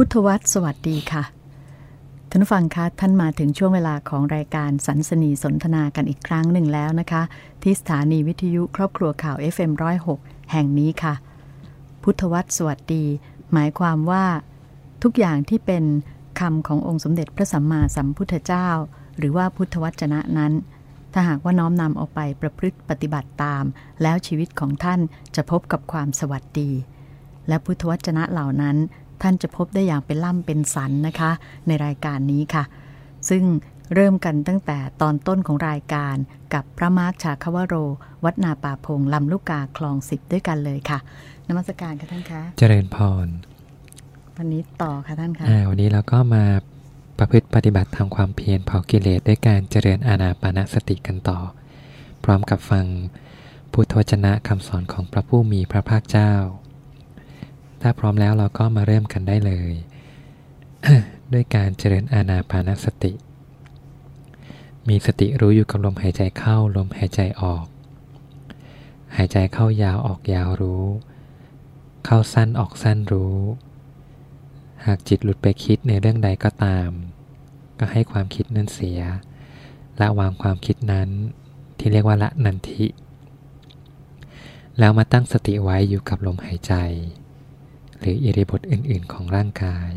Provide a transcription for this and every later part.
พุทธวัตรสวัสดีค่ะท่านฟังคะท่านมาถึงช่วงเวลาของรายการสันสนีสนทนากันอีกครั้งหนึ่งแล้วนะคะ ที่สถานีวิทยุครอบครัวข่าว FM106 แห่งนี้ค่ะ พุทธวัตรสวัสดี หมายความว่า ทุกอย่างที่เป็นคำขององค์สมเด็จพระสัมมาสัมพุทธเจ้า หรือว่าพุทธวจนะนั้น ถ้าหากว่าน้อมนำเอาไปประพฤติปฏิบัติตาม แล้วชีวิตของท่านจะพบกับความสวัสดี และพุทธวจนะเหล่านั้น ท่านจะพบได้อย่างเป็นล่ำเป็นสันนะคะ ในรายการนี้ค่ะ ซึ่งเริ่มกันตั้งแต่ตอนต้นของรายการกับพระมาร์คชาคาวโร วัดนาป่าพงลำลูกกาคลองสิบด้วยกันเลยค่ะนมัสการค่ะท่านคะเจริญพร วันนี้ต่อค่ะท่านคะอ่าวันนี้เราก็มาประพฤติปฏิบัติทำความเพียรเผากิเลสด้วยการเจริญอานาปานสติกันต่อ พร้อมกับฟังพุทธวจนะคำสอนของพระผู้มีพระภาคเจ้า ถ้าพร้อมแล้วเราก็มาเริ่มกันได้เลย ด้วยการเจริญอานาปานสติ มีสติรู้อยู่กับลมหายใจเข้าลมหายใจออก หายใจเข้ายาวออกยาวรู้ เข้าสั้นออกสั้นรู้ หากจิตหลุดไปคิดในเรื่องใดก็ตาม ก็ให้ความคิดนั้นเสีย ละวางความคิดนั้นที่เรียกว่าละนันทิแล้วมาตั้งสติไว้อยู่กับลมหายใจ หรืออิริบทอื่นๆของร่างกาย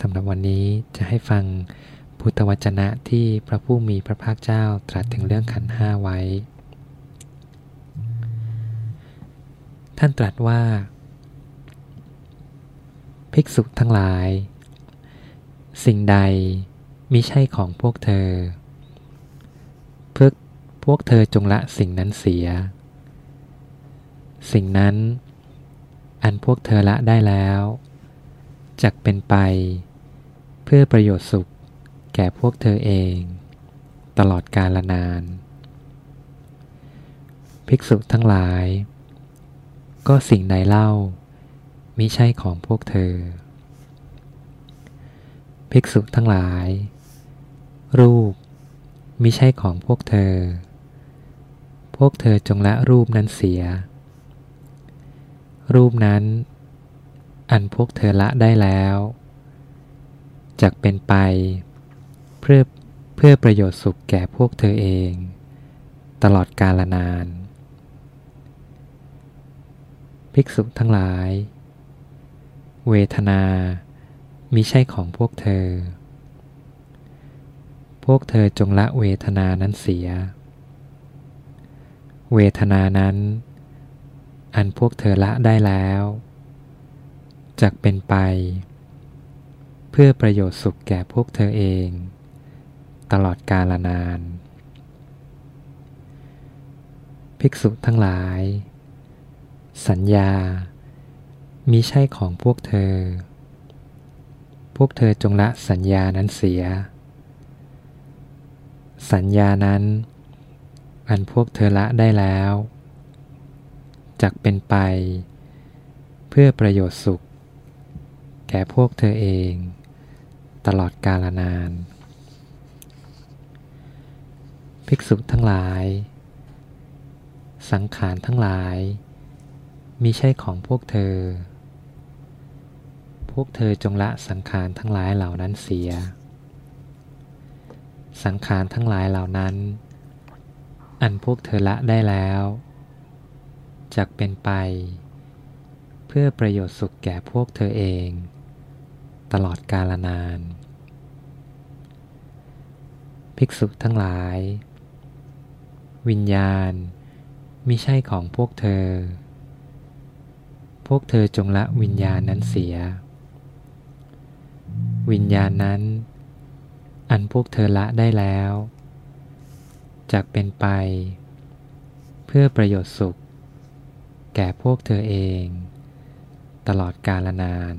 สำหรับวันนี้จะให้ฟังพุทธวจนะที่พระผู้มีพระภาคเจ้าตรัสถึงเรื่องขันห้าไว้ ท่านตรัสว่า ภิกษุทั้งหลาย สิ่งใดมิใช่ของพวกเธอ เพื่อพวกเธอจงละสิ่งนั้นเสีย สิ่งนั้น อันพวกเธอละได้แล้วจักเป็นไป เพื่อประโยชน์สุขแก่พวกเธอเอง ตลอดกาลนาน ภิกษุทั้งหลาย ก็สิ่งใดเล่ามิใช่ของพวกเธอ ภิกษุทั้งหลาย รูปมิใช่ของพวกเธอ พวกเธอจงละรูปนั้นเสีย รูปนั้น อันพวกเธอละได้แล้วจักเป็นไป เพื่อเพื่อประโยชน์สุขแก่พวกเธอเอง ตลอดกาลนาน ภิกษุทั้งหลาย เวทนามิใช่ของพวกเธอ พวกเธอจงละเวทนานั้นเสีย เวทนานั้น อันพวกเธอละได้แล้วจักเป็นไป เพื่อประโยชน์สุขแก่พวกเธอเอง ตลอดกาลนาน ภิกษุทั้งหลาย สัญญามิใช่ของพวกเธอ พวกเธอจงละสัญญานั้นเสีย สัญญานั้น อันพวกเธอละได้แล้ว จักเป็นไป เพื่อประโยชน์สุข แก่พวกเธอเอง ตลอดกาลนาน ภิกษุทั้งหลาย สังขารทั้งหลาย มิใช่ของพวกเธอ พวกเธอจงละสังขารทั้งหลายเหล่านั้นเสีย สังขารทั้งหลายเหล่านั้น อันพวกเธอละได้แล้ว จักเป็นไป เพื่อประโยชน์สุขแก่พวกเธอเอง ตลอดกาลนาน ภิกษุทั้งหลาย วิญญาณมิใช่ของพวกเธอ พวกเธอจงละวิญญาณนั้นเสีย วิญญาณนั้น อันพวกเธอละได้แล้วจักเป็นไป เพื่อประโยชน์สุข ก่พวกเธอเอง ตลอดกาลนาน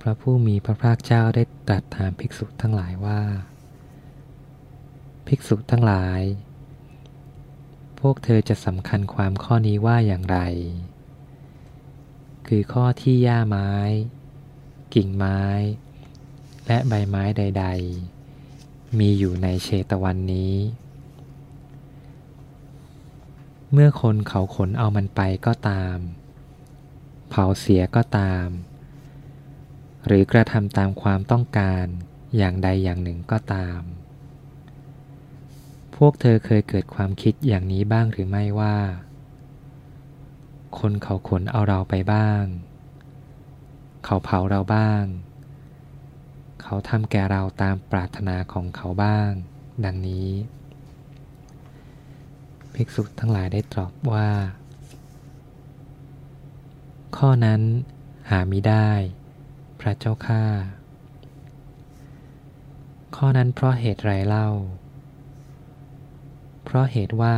พระผู้มีพระภาคเจ้าได้ตรัสถามภิกษุทั้งหลายว่า ภิกษุทั้งหลาย พวกเธอจะสำคัญความข้อนี้ว่าอย่างไร คือข้อที่หญ้าไม้ กิ่งไม้ และใบไม้ใด ๆ มีอยู่ในเชตวันนี้ เมื่อคนเขาขนเอามันไปก็ตาม เผาเสียก็ตาม หรือกระทำตามความต้องการอย่างใดอย่างหนึ่งก็ตาม พวกเธอเคยเกิดความคิดอย่างนี้บ้างหรือไม่ว่า คนเขาขนเอาเราไปบ้าง เขาเผาเราบ้าง เขาทำแก่เราตามปรารถนาของเขาบ้าง ดังนี้ ภิกษุทั้งหลายได้ตอบว่า ข้อนั้นหามิได้ พระเจ้าข้าข้อนั้นเพราะเหตุไรเล่า เพราะเหตุว่า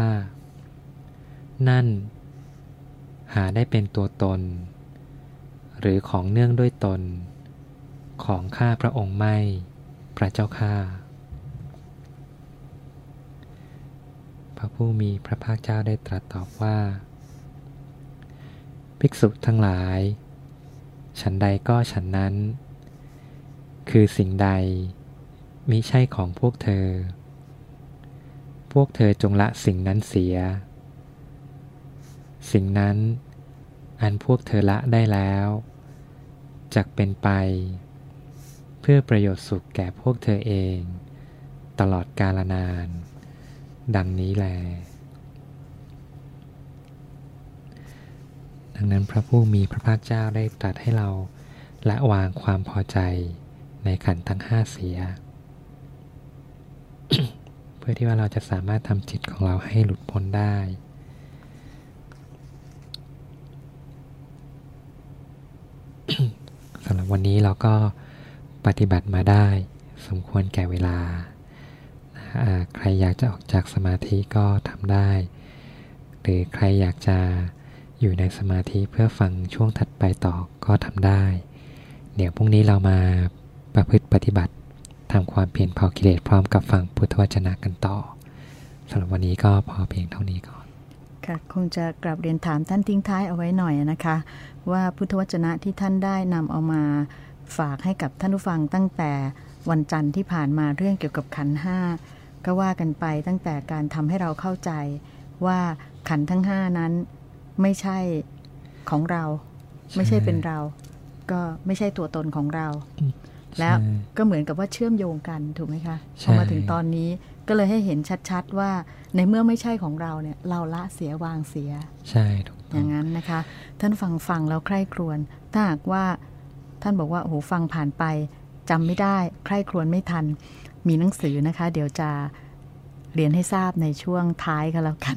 นั่น หาได้เป็นตัวตน หรือของเนื่องด้วยตน ของข้าพระองค์ไม่ พระเจ้าข้า พระ ผู้มีพระภาคเจ้าได้ตรัสตอบว่า ภิกษุทั้งหลาย ฉันใดก็ฉันนั้น คือสิ่งใดมิใช่ของพวกเธอ พวกเธอจงละสิ่งนั้นเสีย สิ่งนั้น อันพวกเธอละได้แล้วจักเป็นไป เพื่อประโยชน์สุขแก่พวกเธอเอง ตลอดกาลนาน ดังนี้แล ดังนั้นพระผู้มีพระภาคเจ้าได้ตรัสให้เราละวางความพอใจในขันธ์ทั้งห้าเสีย เพื่อที่ว่าเราจะสามารถทำจิตของเราให้หลุดพ้นได้ สำหรับวันนี้เราก็ปฏิบัติมาได้ สมควรแก่เวลา ใครอยากจะออกจากสมาธิก็ทำได้ หรือใครอยากจะอยู่ในสมาธิเพื่อฟังช่วงถัดไปต่อก็ทำได้ เดี๋ยวพรุ่งนี้เรามาประพฤติปฏิบัติทำความเพียรเผากิเลสพร้อมกับฟังพุทธวจนะกันต่อสำหรับวันนี้ก็พอเพียงเท่านี้ก่อนค่ะคงจะกลับเรียนถามท่านทิ้งท้ายเอาไว้หน่อยนะคะ ว่าพุทธวจนะที่ท่านได้นำเอามาฝากให้กับท่านผู้ฟังตั้งแต่วันจันทร์ที่ผ่านมาเรื่องเกี่ยวกับขันห้า ก็ว่ากันไปตั้งแต่การทำให้เราเข้าใจว่าขันทั้งห้านั้นไม่ใช่ของเรา ไม่ใช่เป็นเรา ก็ไม่ใช่ตัวตนของเรา แล้วก็เหมือนกับว่าเชื่อมโยงกันถูกไหมคะพอมาถึงตอนนี้ก็เลยให้เห็นชัดๆว่าในเมื่อไม่ใช่ของเราเนี่ย เราละเสียวางเสีย ใช่ถูกอย่างนั้นนะคะ ท่านฟังฟังแล้วใคร่ครวญถ้าหากว่าท่านบอกว่าโอ้โหฟังผ่านไปจำไม่ได้ ใคร่ครวญไม่ทัน มีหนังสือนะคะ เดี๋ยวจะเรียนให้ทราบในช่วงท้ายก็แล้วกัน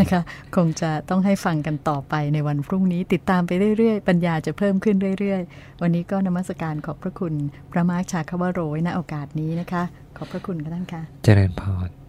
นะคะ คงจะต้องให้ฟังกันต่อไปในวันพรุ่งนี้ติดตามไปเรื่อยๆ ปัญญาจะเพิ่มขึ้นเรื่อยๆ วันนี้ก็นมัสการขอบพระคุณ พระมาร์คชาคาวโรไว้ณโอกาสนี้นะคะ ขอบพระคุณกันท่านค่ะ เจริญพร